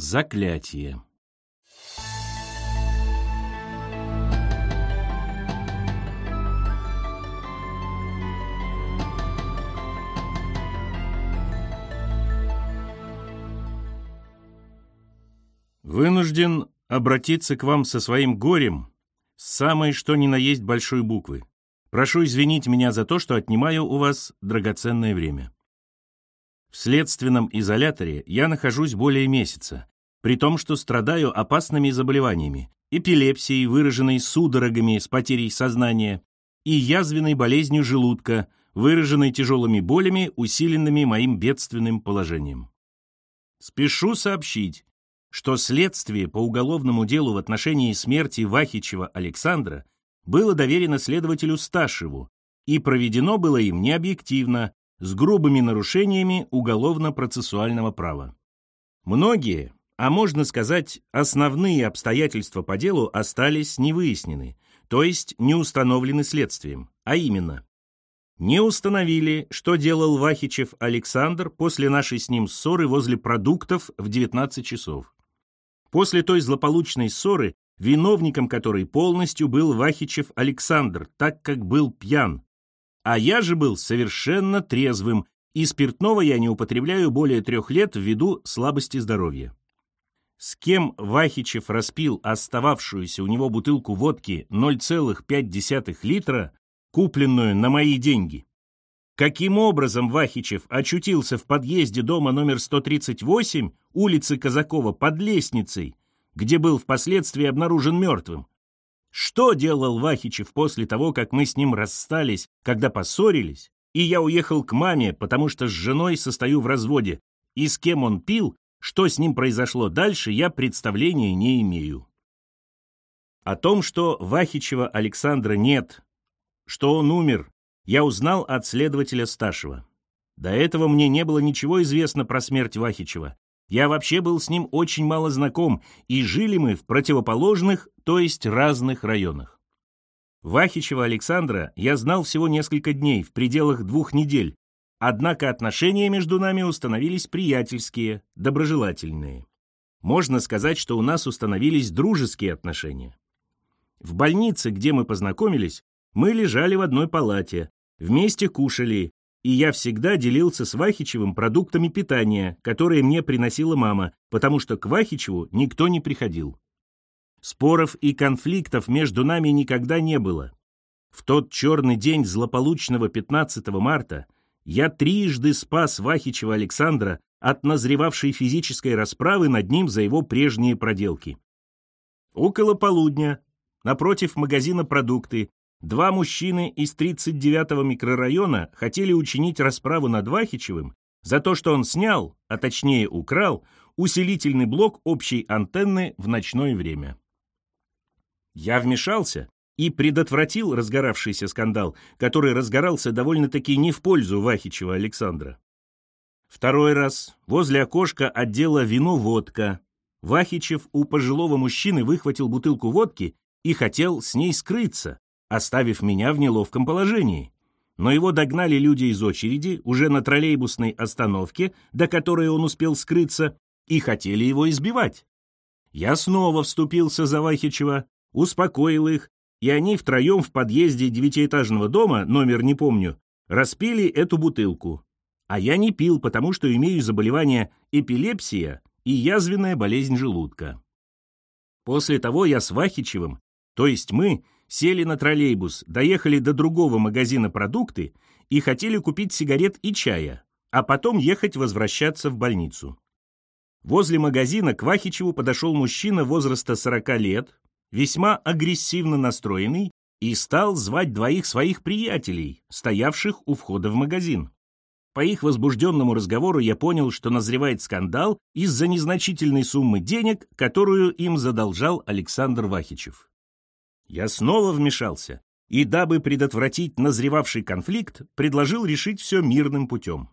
Заклятие Вынужден обратиться к вам со своим горем с самой что ни на есть большой буквы. Прошу извинить меня за то, что отнимаю у вас драгоценное время. В следственном изоляторе я нахожусь более месяца, при том, что страдаю опасными заболеваниями, эпилепсией, выраженной судорогами с потерей сознания, и язвенной болезнью желудка, выраженной тяжелыми болями, усиленными моим бедственным положением. Спешу сообщить, что следствие по уголовному делу в отношении смерти Вахичева Александра было доверено следователю Сташеву и проведено было им необъективно, с грубыми нарушениями уголовно-процессуального права. Многие, а можно сказать, основные обстоятельства по делу остались невыяснены, то есть не установлены следствием, а именно не установили, что делал Вахичев Александр после нашей с ним ссоры возле продуктов в 19 часов. После той злополучной ссоры, виновником которой полностью был Вахичев Александр, так как был пьян. А я же был совершенно трезвым, и спиртного я не употребляю более трех лет ввиду слабости здоровья. С кем Вахичев распил остававшуюся у него бутылку водки 0,5 литра, купленную на мои деньги? Каким образом Вахичев очутился в подъезде дома номер 138, улицы Казакова, под лестницей, где был впоследствии обнаружен мертвым? Что делал Вахичев после того, как мы с ним расстались, когда поссорились, и я уехал к маме, потому что с женой состою в разводе, и с кем он пил, что с ним произошло дальше, я представления не имею. О том, что Вахичева Александра нет, что он умер, я узнал от следователя Сташева. До этого мне не было ничего известно про смерть Вахичева. Я вообще был с ним очень мало знаком, и жили мы в противоположных, то есть разных районах. Вахичева Александра я знал всего несколько дней, в пределах двух недель, однако отношения между нами установились приятельские, доброжелательные. Можно сказать, что у нас установились дружеские отношения. В больнице, где мы познакомились, мы лежали в одной палате, Вместе кушали, и я всегда делился с Вахичевым продуктами питания, которые мне приносила мама, потому что к Вахичеву никто не приходил. Споров и конфликтов между нами никогда не было. В тот черный день злополучного 15 марта я трижды спас Вахичева Александра от назревавшей физической расправы над ним за его прежние проделки. Около полудня, напротив магазина «Продукты», Два мужчины из 39-го микрорайона хотели учинить расправу над Вахичевым за то, что он снял, а точнее украл, усилительный блок общей антенны в ночное время. Я вмешался и предотвратил разгоравшийся скандал, который разгорался довольно-таки не в пользу Вахичева Александра. Второй раз возле окошка отдела вино-водка Вахичев у пожилого мужчины выхватил бутылку водки и хотел с ней скрыться, оставив меня в неловком положении. Но его догнали люди из очереди уже на троллейбусной остановке, до которой он успел скрыться, и хотели его избивать. Я снова вступился за Вахичева, успокоил их, и они втроем в подъезде девятиэтажного дома, номер не помню, распили эту бутылку. А я не пил, потому что имею заболевание эпилепсия и язвенная болезнь желудка. После того я с Вахичевым, то есть мы, сели на троллейбус, доехали до другого магазина продукты и хотели купить сигарет и чая, а потом ехать возвращаться в больницу. Возле магазина к Вахичеву подошел мужчина возраста 40 лет, весьма агрессивно настроенный, и стал звать двоих своих приятелей, стоявших у входа в магазин. По их возбужденному разговору я понял, что назревает скандал из-за незначительной суммы денег, которую им задолжал Александр Вахичев. Я снова вмешался и, дабы предотвратить назревавший конфликт, предложил решить все мирным путем.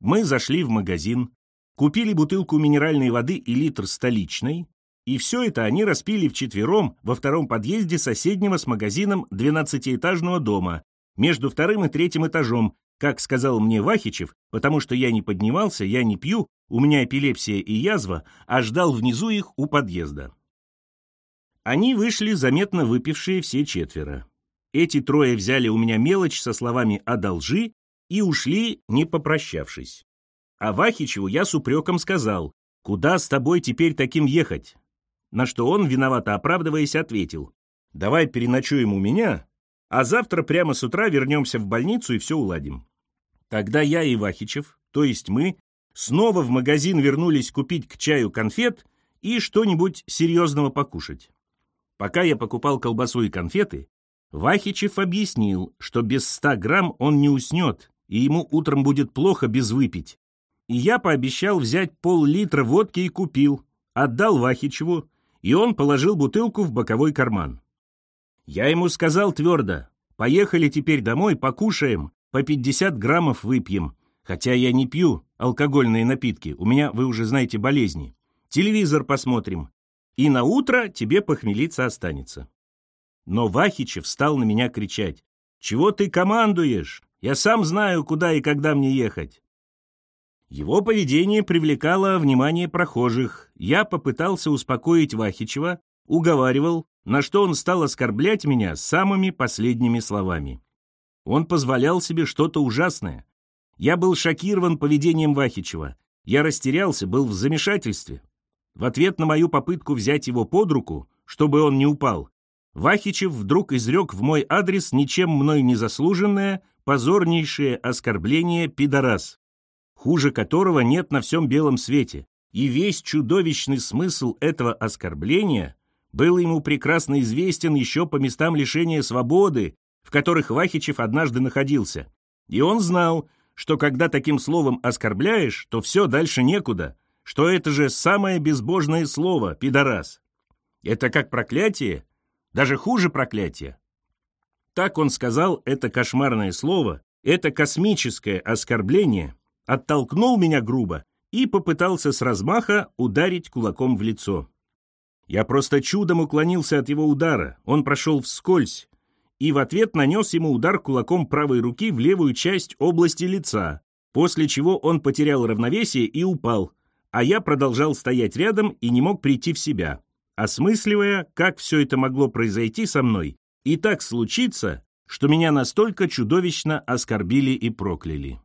Мы зашли в магазин, купили бутылку минеральной воды и литр столичной, и все это они распили вчетвером во втором подъезде соседнего с магазином двенадцатиэтажного дома, между вторым и третьим этажом, как сказал мне Вахичев, потому что я не поднимался, я не пью, у меня эпилепсия и язва, а ждал внизу их у подъезда. Они вышли, заметно выпившие все четверо. Эти трое взяли у меня мелочь со словами «одолжи» и ушли, не попрощавшись. А Вахичеву я с упреком сказал, «Куда с тобой теперь таким ехать?» На что он, виновато оправдываясь, ответил, «Давай переночуем у меня, а завтра прямо с утра вернемся в больницу и все уладим». Тогда я и Вахичев, то есть мы, снова в магазин вернулись купить к чаю конфет и что-нибудь серьезного покушать. Пока я покупал колбасу и конфеты, Вахичев объяснил, что без ста грамм он не уснет, и ему утром будет плохо без выпить. И я пообещал взять пол-литра водки и купил, отдал Вахичеву, и он положил бутылку в боковой карман. Я ему сказал твердо, поехали теперь домой, покушаем, по 50 граммов выпьем. Хотя я не пью алкогольные напитки, у меня, вы уже знаете, болезни. Телевизор посмотрим. И на утро тебе похмелиться останется. Но Вахичев стал на меня кричать. «Чего ты командуешь? Я сам знаю, куда и когда мне ехать». Его поведение привлекало внимание прохожих. Я попытался успокоить Вахичева, уговаривал, на что он стал оскорблять меня самыми последними словами. Он позволял себе что-то ужасное. Я был шокирован поведением Вахичева. Я растерялся, был в замешательстве. В ответ на мою попытку взять его под руку, чтобы он не упал, Вахичев вдруг изрек в мой адрес ничем мной не заслуженное, позорнейшее оскорбление «пидорас», хуже которого нет на всем белом свете. И весь чудовищный смысл этого оскорбления был ему прекрасно известен еще по местам лишения свободы, в которых Вахичев однажды находился. И он знал, что когда таким словом оскорбляешь, то все дальше некуда, что это же самое безбожное слово «пидорас». Это как проклятие, даже хуже проклятия. Так он сказал это кошмарное слово, это космическое оскорбление, оттолкнул меня грубо и попытался с размаха ударить кулаком в лицо. Я просто чудом уклонился от его удара, он прошел вскользь, и в ответ нанес ему удар кулаком правой руки в левую часть области лица, после чего он потерял равновесие и упал, а я продолжал стоять рядом и не мог прийти в себя, осмысливая, как все это могло произойти со мной, и так случиться, что меня настолько чудовищно оскорбили и прокляли.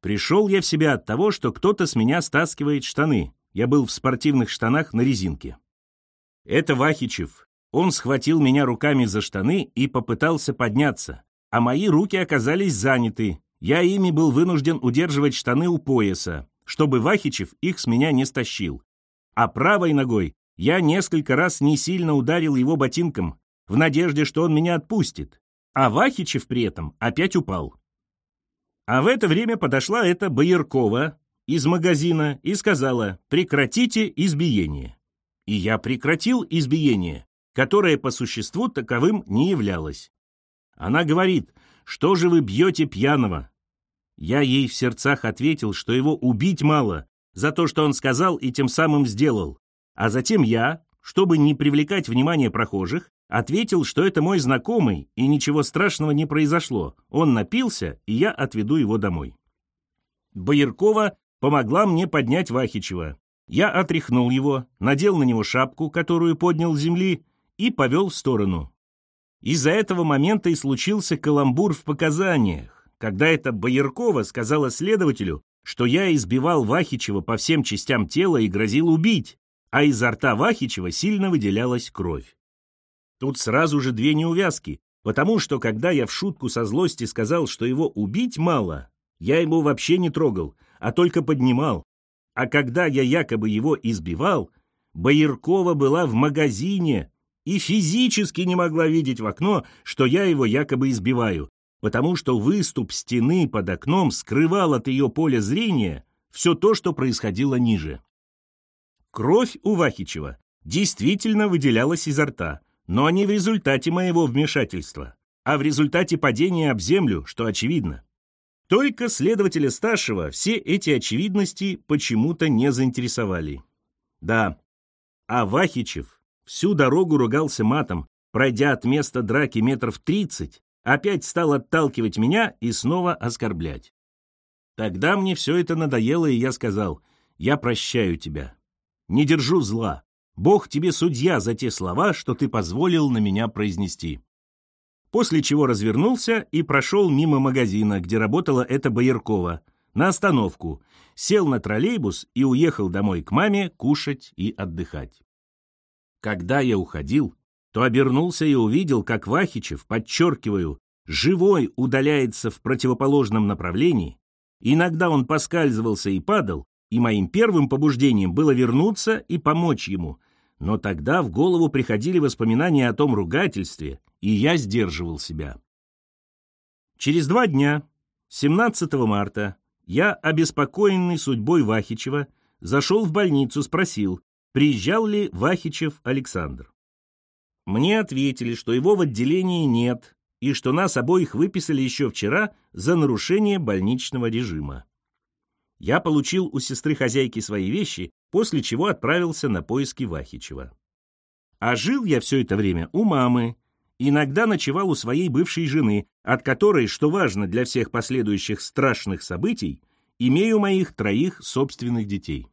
Пришел я в себя от того, что кто-то с меня стаскивает штаны. Я был в спортивных штанах на резинке. Это Вахичев, он схватил меня руками за штаны и попытался подняться, а мои руки оказались заняты. Я ими был вынужден удерживать штаны у пояса, чтобы Вахичев их с меня не стащил. А правой ногой я несколько раз не сильно ударил его ботинком, в надежде, что он меня отпустит. А Вахичев при этом опять упал. А в это время подошла эта Бояркова из магазина и сказала «прекратите избиение». И я прекратил избиение которое по существу таковым не являлось. Она говорит, что же вы бьете пьяного? Я ей в сердцах ответил, что его убить мало, за то, что он сказал и тем самым сделал. А затем я, чтобы не привлекать внимание прохожих, ответил, что это мой знакомый, и ничего страшного не произошло. Он напился, и я отведу его домой. Бояркова помогла мне поднять Вахичева. Я отряхнул его, надел на него шапку, которую поднял с земли, и повел в сторону. Из-за этого момента и случился каламбур в показаниях, когда эта Бояркова сказала следователю, что я избивал Вахичева по всем частям тела и грозил убить, а изо рта Вахичева сильно выделялась кровь. Тут сразу же две неувязки, потому что когда я в шутку со злости сказал, что его убить мало, я его вообще не трогал, а только поднимал. А когда я якобы его избивал, Бояркова была в магазине, и физически не могла видеть в окно, что я его якобы избиваю, потому что выступ стены под окном скрывал от ее поля зрения все то, что происходило ниже. Кровь у Вахичева действительно выделялась изо рта, но не в результате моего вмешательства, а в результате падения об землю, что очевидно. Только следователя Сташева все эти очевидности почему-то не заинтересовали. Да, а Всю дорогу ругался матом, пройдя от места драки метров тридцать, опять стал отталкивать меня и снова оскорблять. Тогда мне все это надоело, и я сказал, я прощаю тебя. Не держу зла. Бог тебе судья за те слова, что ты позволил на меня произнести. После чего развернулся и прошел мимо магазина, где работала эта Бояркова, на остановку, сел на троллейбус и уехал домой к маме кушать и отдыхать. Когда я уходил, то обернулся и увидел, как Вахичев, подчеркиваю, живой удаляется в противоположном направлении. Иногда он поскальзывался и падал, и моим первым побуждением было вернуться и помочь ему. Но тогда в голову приходили воспоминания о том ругательстве, и я сдерживал себя. Через два дня, 17 марта, я, обеспокоенный судьбой Вахичева, зашел в больницу, спросил, приезжал ли Вахичев Александр. Мне ответили, что его в отделении нет, и что нас обоих выписали еще вчера за нарушение больничного режима. Я получил у сестры-хозяйки свои вещи, после чего отправился на поиски Вахичева. А жил я все это время у мамы, иногда ночевал у своей бывшей жены, от которой, что важно для всех последующих страшных событий, имею моих троих собственных детей.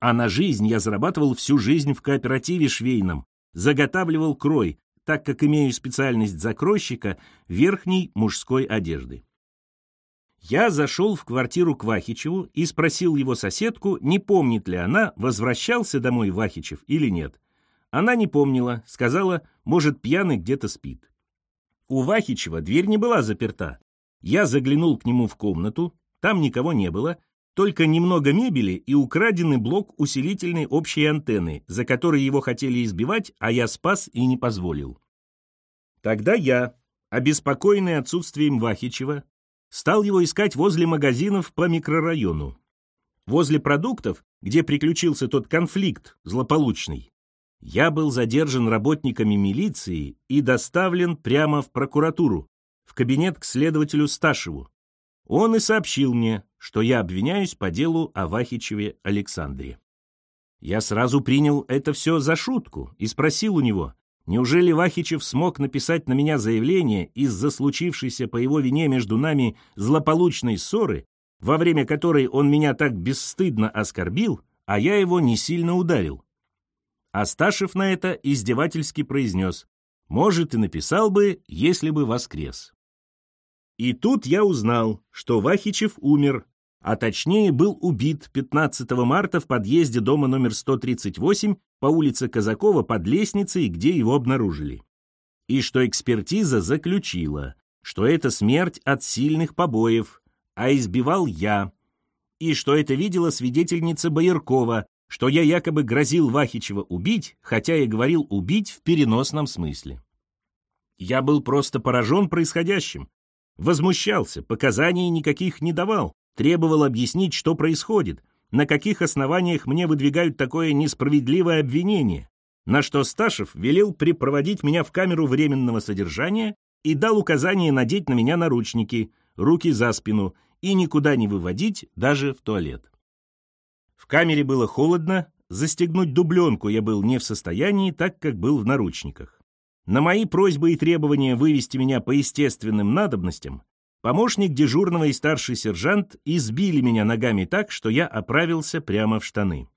А на жизнь я зарабатывал всю жизнь в кооперативе швейном, заготавливал крой, так как имею специальность закройщика верхней мужской одежды. Я зашел в квартиру к Вахичеву и спросил его соседку, не помнит ли она, возвращался домой Вахичев или нет. Она не помнила, сказала, может, пьяный где-то спит. У Вахичева дверь не была заперта. Я заглянул к нему в комнату, там никого не было, только немного мебели и украденный блок усилительной общей антенны, за который его хотели избивать, а я спас и не позволил. Тогда я, обеспокоенный отсутствием Вахичева, стал его искать возле магазинов по микрорайону. Возле продуктов, где приключился тот конфликт злополучный, я был задержан работниками милиции и доставлен прямо в прокуратуру, в кабинет к следователю Сташеву. Он и сообщил мне, что я обвиняюсь по делу о Вахичеве Александре. Я сразу принял это все за шутку и спросил у него, неужели Вахичев смог написать на меня заявление из-за случившейся по его вине между нами злополучной ссоры, во время которой он меня так бесстыдно оскорбил, а я его не сильно ударил. Асташев на это издевательски произнес, «Может, и написал бы, если бы воскрес». И тут я узнал, что Вахичев умер, а точнее был убит 15 марта в подъезде дома номер 138 по улице Казакова под лестницей, где его обнаружили. И что экспертиза заключила, что это смерть от сильных побоев, а избивал я, и что это видела свидетельница Бояркова, что я якобы грозил Вахичева убить, хотя и говорил убить в переносном смысле. Я был просто поражен происходящим, возмущался, показаний никаких не давал, требовал объяснить, что происходит, на каких основаниях мне выдвигают такое несправедливое обвинение, на что Сташев велел припроводить меня в камеру временного содержания и дал указание надеть на меня наручники, руки за спину и никуда не выводить, даже в туалет. В камере было холодно, застегнуть дубленку я был не в состоянии, так как был в наручниках. На мои просьбы и требования вывести меня по естественным надобностям Помощник дежурного и старший сержант избили меня ногами так, что я оправился прямо в штаны.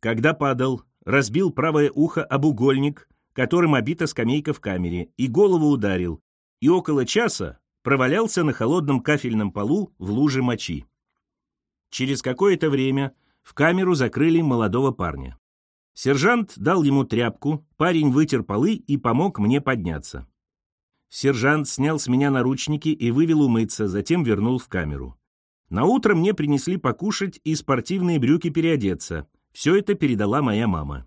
Когда падал, разбил правое ухо об угольник, которым обита скамейка в камере, и голову ударил, и около часа провалялся на холодном кафельном полу в луже мочи. Через какое-то время в камеру закрыли молодого парня. Сержант дал ему тряпку, парень вытер полы и помог мне подняться. Сержант снял с меня наручники и вывел умыться, затем вернул в камеру. На утро мне принесли покушать и спортивные брюки переодеться. Все это передала моя мама.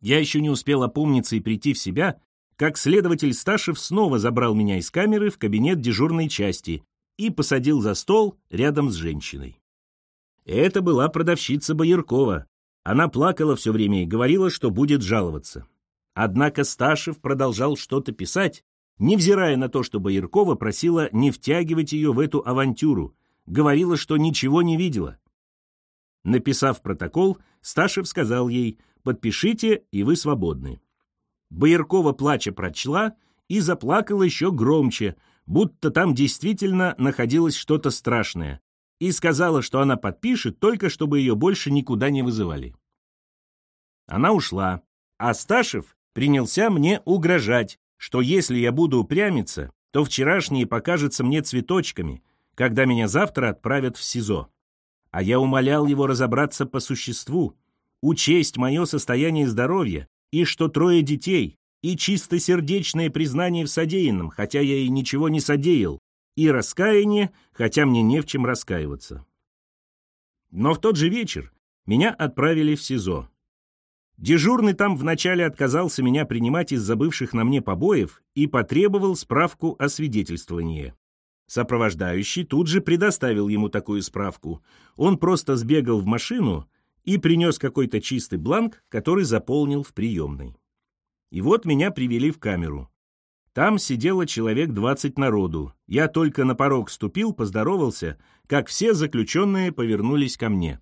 Я еще не успел опомниться и прийти в себя, как следователь Сташев снова забрал меня из камеры в кабинет дежурной части и посадил за стол рядом с женщиной. Это была продавщица Бояркова. Она плакала все время и говорила, что будет жаловаться. Однако Сташев продолжал что-то писать, невзирая на то, что Бояркова просила не втягивать ее в эту авантюру, говорила, что ничего не видела. Написав протокол, Сташев сказал ей «Подпишите, и вы свободны». Бояркова плача прочла и заплакала еще громче, будто там действительно находилось что-то страшное, и сказала, что она подпишет, только чтобы ее больше никуда не вызывали. Она ушла, а Сташев принялся мне угрожать, что если я буду упрямиться, то вчерашние покажутся мне цветочками, когда меня завтра отправят в СИЗО. А я умолял его разобраться по существу, учесть мое состояние здоровья и что трое детей, и чистосердечное признание в содеянном, хотя я и ничего не содеял, и раскаяние, хотя мне не в чем раскаиваться. Но в тот же вечер меня отправили в СИЗО. Дежурный там вначале отказался меня принимать из забывших на мне побоев и потребовал справку о свидетельствовании. Сопровождающий тут же предоставил ему такую справку. Он просто сбегал в машину и принес какой-то чистый бланк, который заполнил в приемной. И вот меня привели в камеру. Там сидело человек двадцать народу. Я только на порог ступил, поздоровался, как все заключенные повернулись ко мне.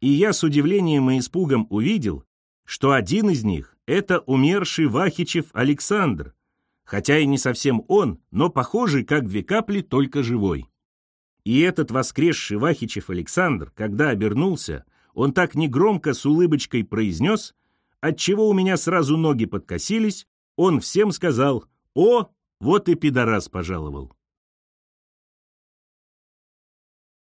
И я с удивлением и испугом увидел, что один из них — это умерший Вахичев Александр, хотя и не совсем он, но похожий, как две капли, только живой. И этот воскресший Вахичев Александр, когда обернулся, он так негромко с улыбочкой произнес, отчего у меня сразу ноги подкосились, он всем сказал «О, вот и пидорас пожаловал».